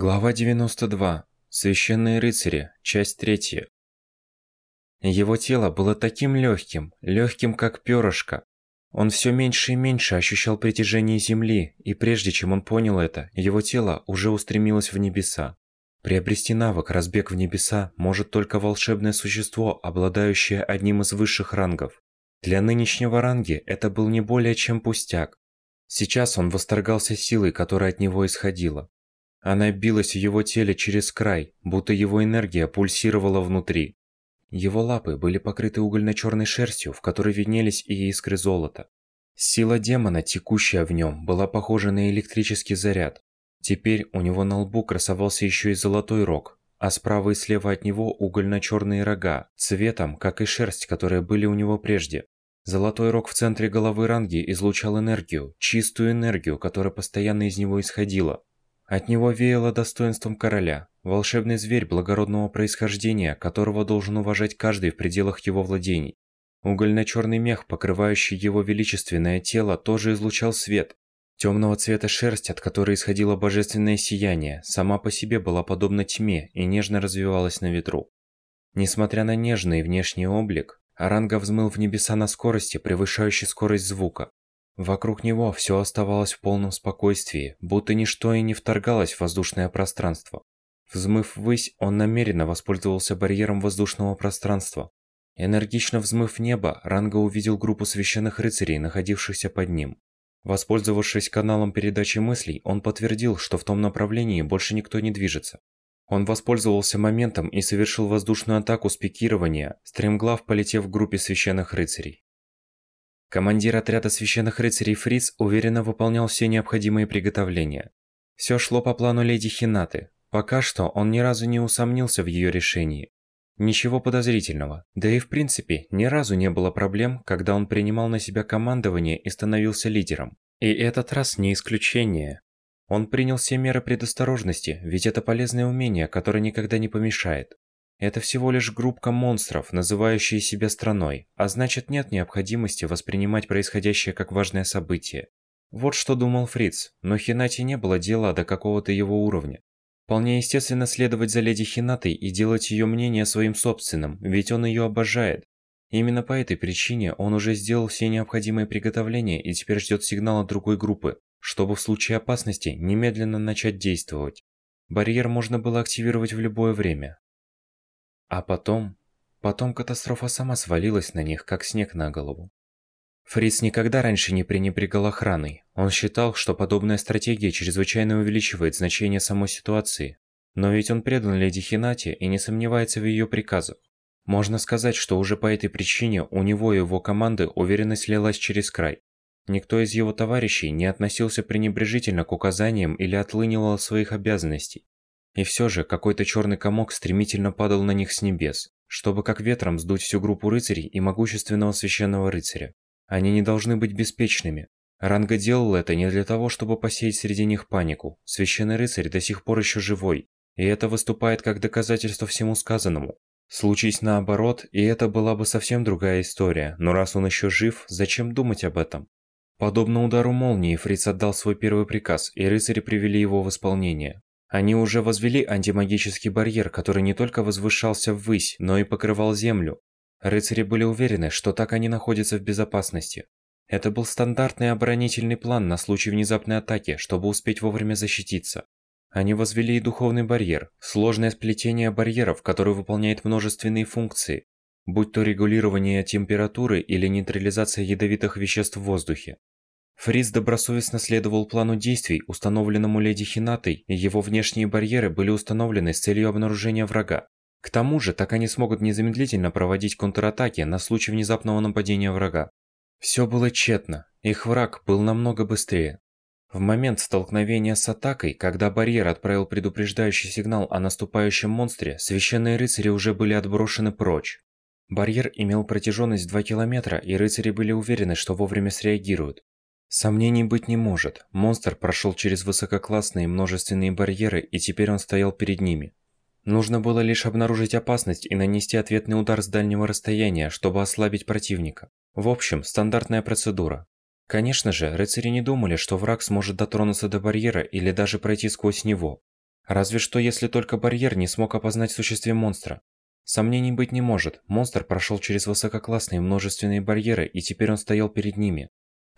Глава 92. Священные рыцари. Часть 3. Его тело было таким легким, легким как перышко. Он все меньше и меньше ощущал притяжение Земли, и прежде чем он понял это, его тело уже устремилось в небеса. Приобрести навык «Разбег в небеса» может только волшебное существо, обладающее одним из высших рангов. Для нынешнего ранги это был не более чем пустяк. Сейчас он восторгался силой, которая от него исходила. Она билась в его теле через край, будто его энергия пульсировала внутри. Его лапы были покрыты угольно-черной шерстью, в которой виднелись и искры золота. Сила демона, текущая в нем, была похожа на электрический заряд. Теперь у него на лбу красовался еще и золотой рог, а справа и слева от него угольно-черные рога, цветом, как и шерсть, которые были у него прежде. Золотой рог в центре головы Ранги излучал энергию, чистую энергию, которая постоянно из него исходила. От него веяло достоинством короля, волшебный зверь благородного происхождения, которого должен уважать каждый в пределах его владений. Угольно-черный мех, покрывающий его величественное тело, тоже излучал свет. Темного цвета шерсть, от которой исходило божественное сияние, сама по себе была подобна тьме и нежно развивалась на ветру. Несмотря на нежный внешний облик, Аранга взмыл в небеса на скорости, превышающей скорость звука. Вокруг него все оставалось в полном спокойствии, будто ничто и не вторгалось в воздушное пространство. Взмыв ввысь, он намеренно воспользовался барьером воздушного пространства. Энергично взмыв небо, Ранга увидел группу священных рыцарей, находившихся под ним. Воспользовавшись каналом передачи мыслей, он подтвердил, что в том направлении больше никто не движется. Он воспользовался моментом и совершил воздушную атаку с пикирования, стремглав полетев в группе священных рыцарей. Командир отряда священных рыцарей Фриц уверенно выполнял все необходимые приготовления. Все шло по плану леди Хинаты. Пока что он ни разу не усомнился в ее решении. Ничего подозрительного. Да и в принципе, ни разу не было проблем, когда он принимал на себя командование и становился лидером. И этот раз не исключение. Он принял все меры предосторожности, ведь это полезное умение, которое никогда не помешает. Это всего лишь группка монстров, называющие себя страной, а значит нет необходимости воспринимать происходящее как важное событие. Вот что думал Фриц, но Хинати не было дела до какого-то его уровня. Вполне естественно следовать за леди Хинатой и делать ее мнение своим собственным, ведь он ее обожает. Именно по этой причине он уже сделал все необходимые приготовления и теперь ждет сигнала другой группы, чтобы в случае опасности немедленно начать действовать. Барьер можно было активировать в любое время, а потом... Потом катастрофа сама свалилась на них, как снег на голову. Фриц никогда раньше не пренебрегал охраной. Он считал, что подобная стратегия чрезвычайно увеличивает значение самой ситуации. Но ведь он предан леди Хинате и не сомневается в ее приказах. Можно сказать, что уже по этой причине у него и его команды уверенность лилась через край. Никто из его товарищей не относился пренебрежительно к указаниям или отлынивал своих обязанностей. И все же какой-то черный комок стремительно падал на них с небес, чтобы как ветром сдуть всю группу рыцарей и могущественного священного рыцаря. Они не должны быть беспечными. Ранга делал это не для того, чтобы посеять среди них панику. Священный рыцарь до сих пор еще живой, и это выступает как доказательство всему сказанному. Случись наоборот, и это была бы совсем другая история, но раз он еще жив, зачем думать об этом? Подобно удару молнии, Фриц отдал свой первый приказ, и рыцари привели его в исполнение. Они уже возвели антимагический барьер, который не только возвышался ввысь, но и покрывал землю. Рыцари были уверены, что так они находятся в безопасности. Это был стандартный оборонительный план на случай внезапной атаки, чтобы успеть вовремя защититься. Они возвели и духовный барьер, сложное сплетение барьеров, которое выполняет множественные функции, будь то регулирование температуры или нейтрализация ядовитых веществ в воздухе. Фриз добросовестно следовал плану действий, установленному леди Хинатой, и его внешние барьеры были установлены с целью обнаружения врага. К тому же, так они смогут незамедлительно проводить контратаки на случай внезапного нападения врага. Все было тщетно, их враг был намного быстрее. В момент столкновения с атакой, когда барьер отправил предупреждающий сигнал о наступающем монстре, священные рыцари уже были отброшены прочь. Барьер имел протяженность 2 километра, и рыцари были уверены, что вовремя среагируют. Сомнений быть не может. Монстр прошел через высококлассные множественные барьеры, и теперь он стоял перед ними. Нужно было лишь обнаружить опасность и нанести ответный удар с дальнего расстояния, чтобы ослабить противника. В общем, стандартная процедура. Конечно же, рыцари не думали, что враг сможет дотронуться до барьера или даже пройти сквозь него. Разве что если только барьер не смог опознать существе монстра. Сомнений быть не может, монстр прошел через высококлассные множественные барьеры и теперь он стоял перед ними.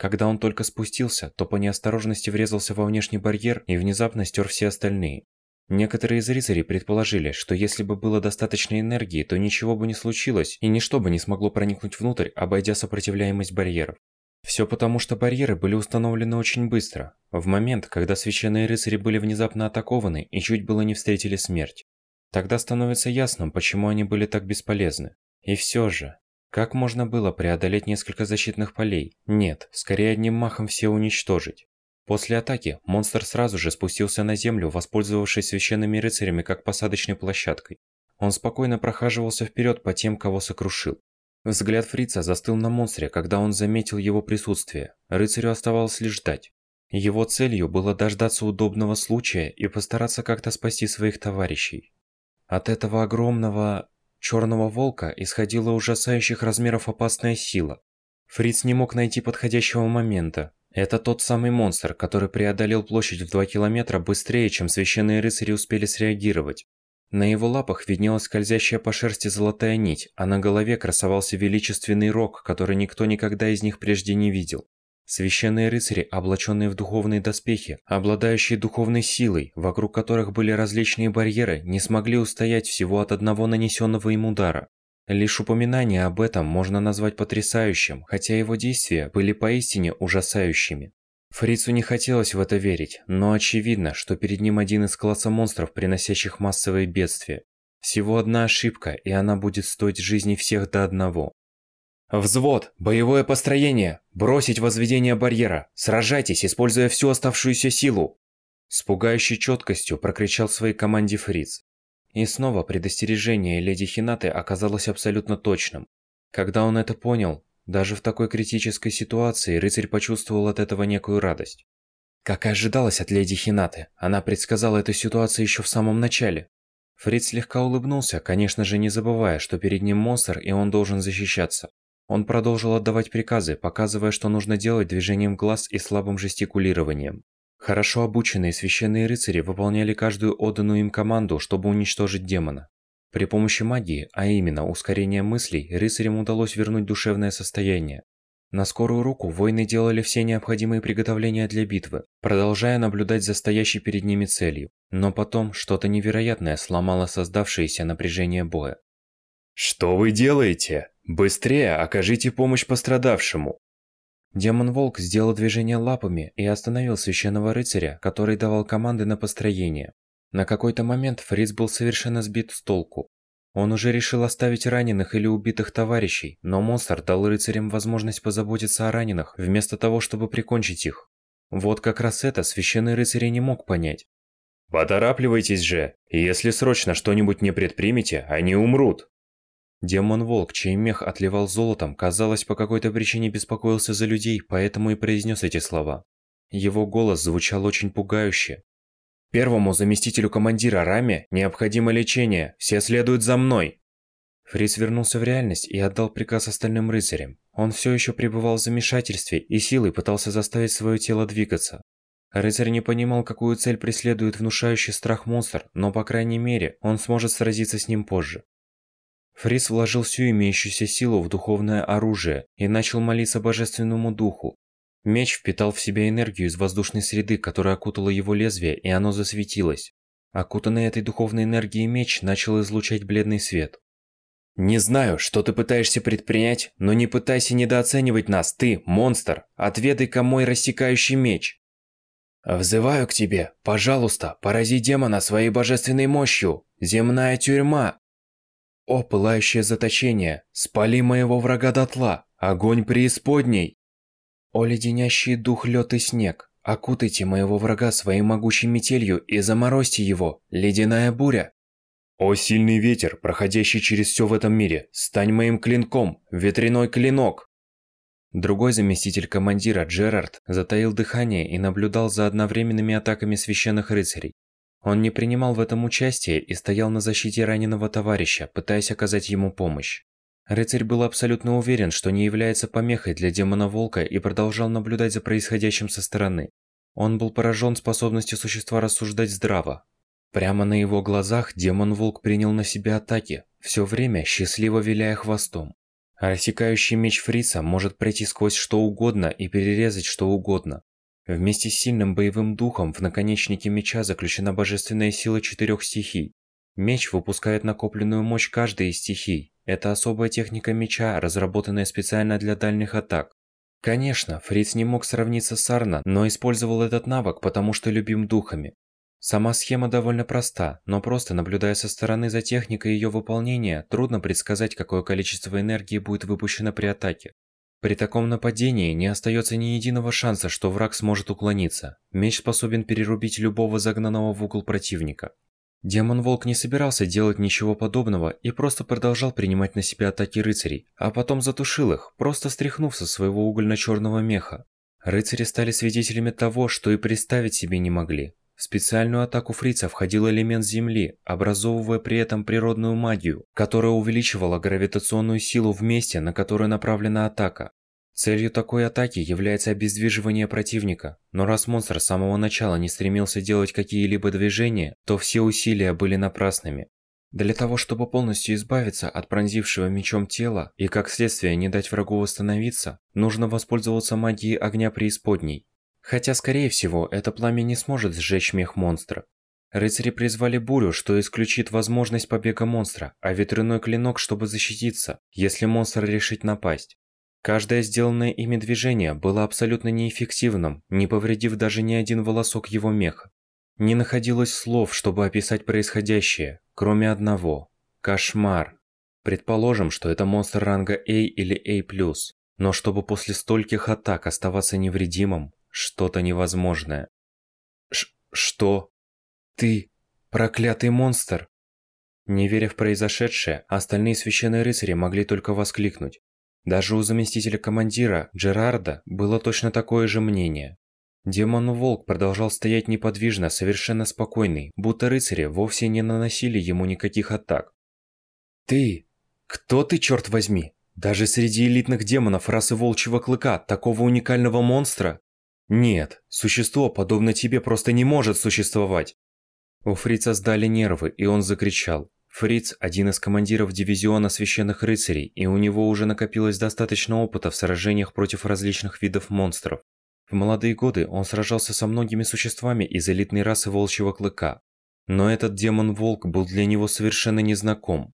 Когда он только спустился, то по неосторожности врезался во внешний барьер и внезапно стер все остальные. Некоторые из рыцарей предположили, что если бы было достаточно энергии, то ничего бы не случилось и ничто бы не смогло проникнуть внутрь, обойдя сопротивляемость барьеров. Все потому, что барьеры были установлены очень быстро, в момент, когда священные рыцари были внезапно атакованы и чуть было не встретили смерть. Тогда становится ясным, почему они были так бесполезны. И все же, как можно было преодолеть несколько защитных полей? Нет, скорее одним махом все уничтожить. После атаки монстр сразу же спустился на землю, воспользовавшись священными рыцарями как посадочной площадкой. Он спокойно прохаживался вперед по тем, кого сокрушил. Взгляд фрица застыл на монстре, когда он заметил его присутствие. Рыцарю оставалось лишь ждать. Его целью было дождаться удобного случая и постараться как-то спасти своих товарищей. От этого огромного черного волка исходила ужасающих размеров опасная сила. Фриц не мог найти подходящего момента, это тот самый монстр, который преодолел площадь в 2 километра быстрее, чем священные рыцари успели среагировать. На его лапах виднелась скользящая по шерсти золотая нить, а на голове красовался величественный рог, который никто никогда из них прежде не видел. Священные рыцари, облаченные в духовные доспехи, обладающие духовной силой, вокруг которых были различные барьеры, не смогли устоять всего от одного нанесенного им удара. Лишь упоминание об этом можно назвать потрясающим, хотя его действия были поистине ужасающими. Фрицу не хотелось в это верить, но очевидно, что перед ним один из класса монстров, приносящих массовые бедствия. Всего одна ошибка, и она будет стоить жизни всех до одного. «Взвод! Боевое построение! Бросить возведение барьера! Сражайтесь, используя всю оставшуюся силу!» С пугающей четкостью прокричал своей команде Фриц. И снова предостережение леди Хинаты оказалось абсолютно точным. Когда он это понял, даже в такой критической ситуации рыцарь почувствовал от этого некую радость. Как и ожидалось от леди Хинаты, она предсказала эту ситуацию еще в самом начале. Фриц слегка улыбнулся, конечно же не забывая, что перед ним монстр и он должен защищаться. Он продолжил отдавать приказы, показывая, что нужно делать движением глаз и слабым жестикулированием. Хорошо обученные священные рыцари выполняли каждую отданную им команду, чтобы уничтожить демона. При помощи магии, а именно ускорения мыслей, рыцарям удалось вернуть душевное состояние. На скорую руку воины делали все необходимые приготовления для битвы, продолжая наблюдать за стоящей перед ними целью. Но потом что-то невероятное сломало создавшееся напряжение боя. «Что вы делаете? Быстрее окажите помощь пострадавшему!» Демон-волк сделал движение лапами и остановил священного рыцаря, который давал команды на построение. На какой-то момент Фриц был совершенно сбит с толку. Он уже решил оставить раненых или убитых товарищей, но монстр дал рыцарям возможность позаботиться о раненых, вместо того, чтобы прикончить их. Вот как раз это священный рыцарь не мог понять. «Поторапливайтесь же, если срочно что-нибудь не предпримете, они умрут!» Демон-волк, чей мех отливал золотом, казалось, по какой-то причине беспокоился за людей, поэтому и произнес эти слова. Его голос звучал очень пугающе. «Первому заместителю командира Раме необходимо лечение, все следуют за мной!» Фриц вернулся в реальность и отдал приказ остальным рыцарям. Он все еще пребывал в замешательстве и силой пытался заставить свое тело двигаться. Рыцарь не понимал, какую цель преследует внушающий страх монстр, но, по крайней мере, он сможет сразиться с ним позже. Фрис вложил всю имеющуюся силу в духовное оружие и начал молиться божественному духу. Меч впитал в себя энергию из воздушной среды, которая окутала его лезвие, и оно засветилось. Окутанный этой духовной энергией меч начал излучать бледный свет. «Не знаю, что ты пытаешься предпринять, но не пытайся недооценивать нас, ты, монстр! Отведай-ка мой рассекающий меч!» «Взываю к тебе, пожалуйста, порази демона своей божественной мощью! Земная тюрьма!» О, пылающее заточение, спали моего врага дотла, огонь преисподней! О, леденящий дух лед и снег, окутайте моего врага своей могучей метелью и заморозьте его, ледяная буря! О, сильный ветер, проходящий через все в этом мире, стань моим клинком, ветряной клинок! Другой заместитель командира, Джерард, затаил дыхание и наблюдал за одновременными атаками священных рыцарей. Он не принимал в этом участие и стоял на защите раненого товарища, пытаясь оказать ему помощь. Рыцарь был абсолютно уверен, что не является помехой для демона-волка и продолжал наблюдать за происходящим со стороны. Он был поражен способностью существа рассуждать здраво. Прямо на его глазах демон-волк принял на себя атаки, все время счастливо виляя хвостом. Рассекающий меч фрица может пройти сквозь что угодно и перерезать что угодно. Вместе с сильным боевым духом в наконечнике меча заключена божественная сила четырех стихий. Меч выпускает накопленную мощь каждой из стихий. Это особая техника меча, разработанная специально для дальних атак. Конечно, Фриц не мог сравниться с Арна, но использовал этот навык, потому что любим духами. Сама схема довольно проста, но просто наблюдая со стороны за техникой ее выполнения, трудно предсказать, какое количество энергии будет выпущено при атаке. При таком нападении не остается ни единого шанса, что враг сможет уклониться. Меч способен перерубить любого загнанного в угол противника. Демон-волк не собирался делать ничего подобного и просто продолжал принимать на себя атаки рыцарей, а потом затушил их, просто стряхнув со своего угольно-черного меха. Рыцари стали свидетелями того, что и представить себе не могли. В специальную атаку фрица входил элемент Земли, образовывая при этом природную магию, которая увеличивала гравитационную силу в месте, на которое направлена атака. Целью такой атаки является обездвиживание противника, но раз монстр с самого начала не стремился делать какие-либо движения, то все усилия были напрасными. Для того, чтобы полностью избавиться от пронзившего мечом тела и как следствие не дать врагу восстановиться, нужно воспользоваться магией огня преисподней. Хотя, скорее всего, это пламя не сможет сжечь мех монстра. Рыцари призвали бурю, что исключит возможность побега монстра, а ветряной клинок, чтобы защититься, если монстр решит напасть. Каждое сделанное ими движение было абсолютно неэффективным, не повредив даже ни один волосок его меха. Не находилось слов, чтобы описать происходящее, кроме одного – кошмар. Предположим, что это монстр ранга A или A+, но чтобы после стольких атак оставаться невредимым, что-то невозможное. Ш что? Ты проклятый монстр? Не веря в произошедшее, остальные священные рыцари могли только воскликнуть. Даже у заместителя командира, Джерарда, было точно такое же мнение. Демон-волк продолжал стоять неподвижно, совершенно спокойный, будто рыцари вовсе не наносили ему никаких атак. «Ты? Кто ты, черт возьми? Даже среди элитных демонов расы волчьего клыка, такого уникального монстра? Нет, существо, подобно тебе, просто не может существовать. У Фрица сдали нервы, и он закричал. Фриц – один из командиров дивизиона священных рыцарей, и у него уже накопилось достаточно опыта в сражениях против различных видов монстров. В молодые годы он сражался со многими существами из элитной расы волчьего клыка. Но этот демон-волк был для него совершенно незнаком.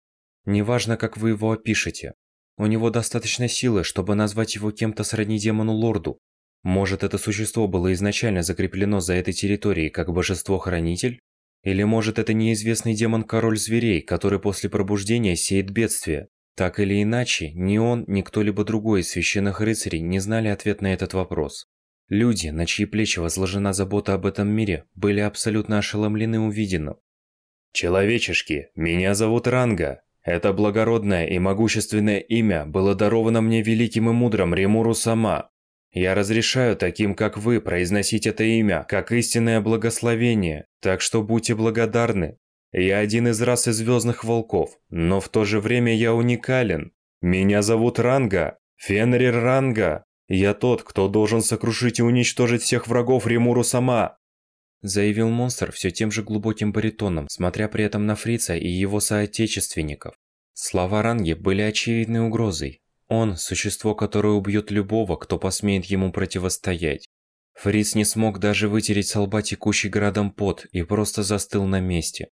Неважно, как вы его опишете. У него достаточно силы, чтобы назвать его кем-то сродни демону-лорду, может, это существо было изначально закреплено за этой территорией как божество-хранитель? Или может, это неизвестный демон-король зверей, который после пробуждения сеет бедствие? Так или иначе, ни он, ни кто-либо другой из священных рыцарей не знали ответ на этот вопрос. Люди, на чьи плечи возложена забота об этом мире, были абсолютно ошеломлены увиденным. «Человечешки, меня зовут Ранга. Это благородное и могущественное имя было даровано мне великим и мудрым Ремуру Сама, я разрешаю таким, как вы, произносить это имя, как истинное благословение, так что будьте благодарны. Я один из расы Звездных Волков, но в то же время я уникален. Меня зовут Ранга, Фенрир Ранга. Я тот, кто должен сокрушить и уничтожить всех врагов Ремуру сама. Заявил монстр все тем же глубоким баритоном, смотря при этом на Фрица и его соотечественников. Слова Ранги были очевидной угрозой, он – существо, которое убьет любого, кто посмеет ему противостоять. Фриц не смог даже вытереть с лба текущий градом пот и просто застыл на месте.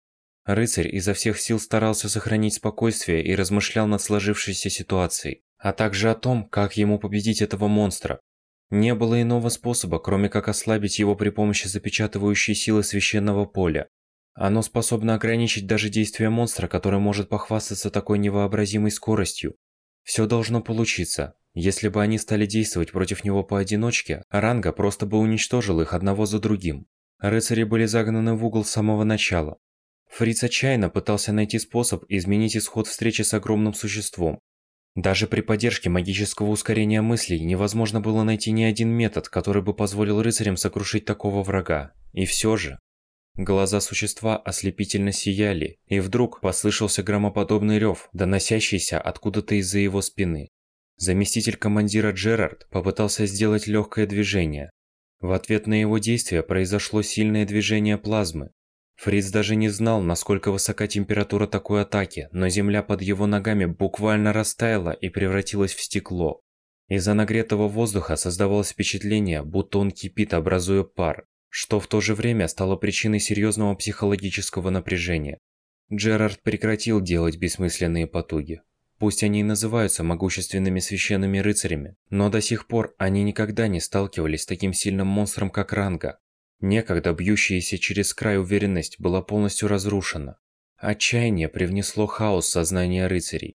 Рыцарь изо всех сил старался сохранить спокойствие и размышлял над сложившейся ситуацией, а также о том, как ему победить этого монстра. Не было иного способа, кроме как ослабить его при помощи запечатывающей силы священного поля. Оно способно ограничить даже действия монстра, который может похвастаться такой невообразимой скоростью, все должно получиться. Если бы они стали действовать против него поодиночке, Ранга просто бы уничтожил их одного за другим. Рыцари были загнаны в угол с самого начала. Фриц отчаянно пытался найти способ изменить исход встречи с огромным существом. Даже при поддержке магического ускорения мыслей невозможно было найти ни один метод, который бы позволил рыцарям сокрушить такого врага. И все же... Глаза существа ослепительно сияли, и вдруг послышался громоподобный рев, доносящийся откуда-то из-за его спины. Заместитель командира Джерард попытался сделать легкое движение. В ответ на его действие произошло сильное движение плазмы. Фриц даже не знал, насколько высока температура такой атаки, но земля под его ногами буквально растаяла и превратилась в стекло. Из-за нагретого воздуха создавалось впечатление, будто он кипит, образуя пар, что в то же время стало причиной серьезного психологического напряжения. Джерард прекратил делать бессмысленные потуги. Пусть они и называются могущественными священными рыцарями, но до сих пор они никогда не сталкивались с таким сильным монстром, как Ранга. Некогда бьющаяся через край уверенность была полностью разрушена. Отчаяние привнесло хаос в сознание рыцарей.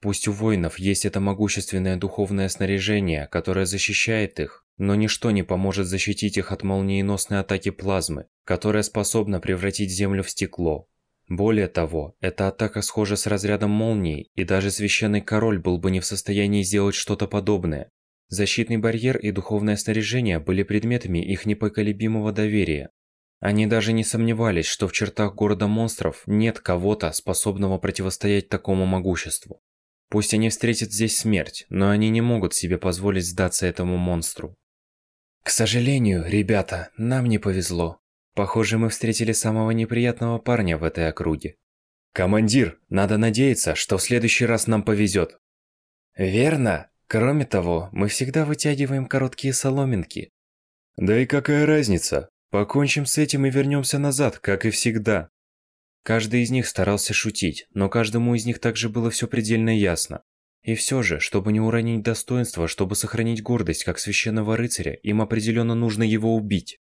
Пусть у воинов есть это могущественное духовное снаряжение, которое защищает их, но ничто не поможет защитить их от молниеносной атаки плазмы, которая способна превратить Землю в стекло. Более того, эта атака схожа с разрядом молнии, и даже Священный Король был бы не в состоянии сделать что-то подобное. Защитный барьер и духовное снаряжение были предметами их непоколебимого доверия. Они даже не сомневались, что в чертах города монстров нет кого-то, способного противостоять такому могуществу. Пусть они встретят здесь смерть, но они не могут себе позволить сдаться этому монстру. К сожалению, ребята, нам не повезло. Похоже, мы встретили самого неприятного парня в этой округе. Командир, надо надеяться, что в следующий раз нам повезет. Верно. Кроме того, мы всегда вытягиваем короткие соломинки. Да и какая разница? Покончим с этим и вернемся назад, как и всегда. Каждый из них старался шутить, но каждому из них также было все предельно ясно. И все же, чтобы не уронить достоинство, чтобы сохранить гордость как священного рыцаря, им определенно нужно его убить.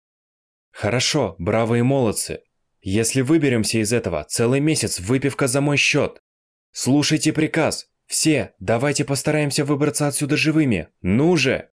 Хорошо, бравые молодцы. Если выберемся из этого, целый месяц выпивка за мой счет. Слушайте приказ. Все, давайте постараемся выбраться отсюда живыми. Ну же!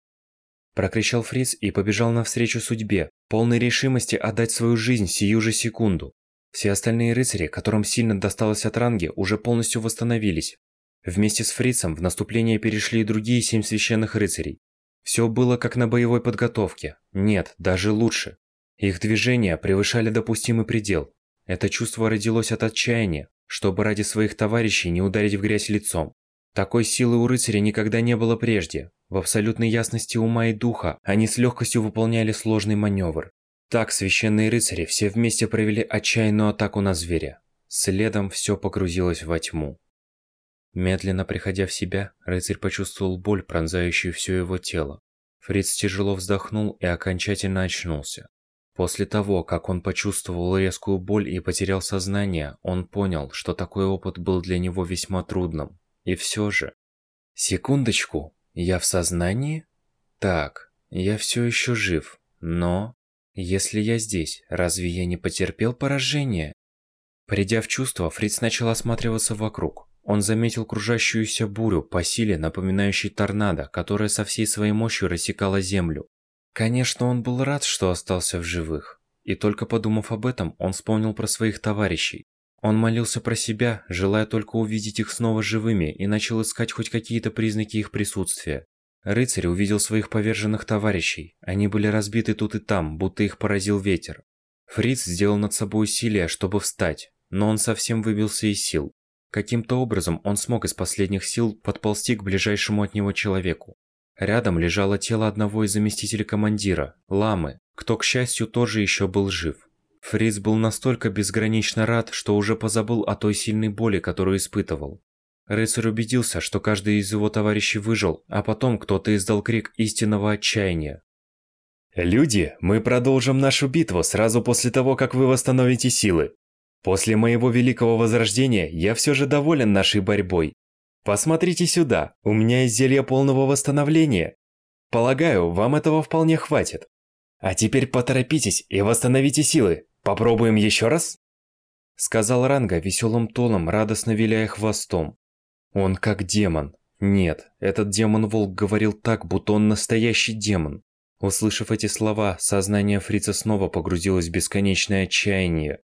Прокричал Фриц и побежал навстречу судьбе, полной решимости отдать свою жизнь сию же секунду. Все остальные рыцари, которым сильно досталось от ранги, уже полностью восстановились. Вместе с Фрицем в наступление перешли и другие семь священных рыцарей. Все было как на боевой подготовке. Нет, даже лучше. Их движения превышали допустимый предел. Это чувство родилось от отчаяния, чтобы ради своих товарищей не ударить в грязь лицом. Такой силы у рыцаря никогда не было прежде. В абсолютной ясности ума и духа они с легкостью выполняли сложный маневр. Так священные рыцари все вместе провели отчаянную атаку на зверя. Следом все погрузилось во тьму. Медленно приходя в себя, рыцарь почувствовал боль, пронзающую все его тело. Фриц тяжело вздохнул и окончательно очнулся. После того, как он почувствовал резкую боль и потерял сознание, он понял, что такой опыт был для него весьма трудным. И все же... Секундочку, я в сознании? Так, я все еще жив, но... Если я здесь, разве я не потерпел поражение? Придя в чувство, Фриц начал осматриваться вокруг. Он заметил кружащуюся бурю по силе, напоминающей торнадо, которая со всей своей мощью рассекала землю. Конечно, он был рад, что остался в живых. И только подумав об этом, он вспомнил про своих товарищей. Он молился про себя, желая только увидеть их снова живыми, и начал искать хоть какие-то признаки их присутствия. Рыцарь увидел своих поверженных товарищей. Они были разбиты тут и там, будто их поразил ветер. Фриц сделал над собой усилие, чтобы встать, но он совсем выбился из сил. Каким-то образом он смог из последних сил подползти к ближайшему от него человеку. Рядом лежало тело одного из заместителей командира, Ламы, кто, к счастью, тоже еще был жив. Фриц был настолько безгранично рад, что уже позабыл о той сильной боли, которую испытывал. Рыцарь убедился, что каждый из его товарищей выжил, а потом кто-то издал крик истинного отчаяния. «Люди, мы продолжим нашу битву сразу после того, как вы восстановите силы. После моего великого возрождения я все же доволен нашей борьбой. Посмотрите сюда, у меня есть зелье полного восстановления. Полагаю, вам этого вполне хватит. А теперь поторопитесь и восстановите силы. Попробуем еще раз?» Сказал Ранга веселым тоном, радостно виляя хвостом. Он как демон. Нет, этот демон-волк говорил так, будто он настоящий демон. Услышав эти слова, сознание фрица снова погрузилось в бесконечное отчаяние.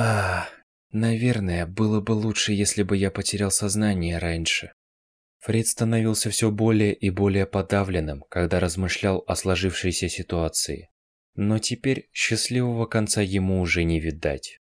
Ах, Наверное, было бы лучше, если бы я потерял сознание раньше. Фред становился все более и более подавленным, когда размышлял о сложившейся ситуации. Но теперь счастливого конца ему уже не видать.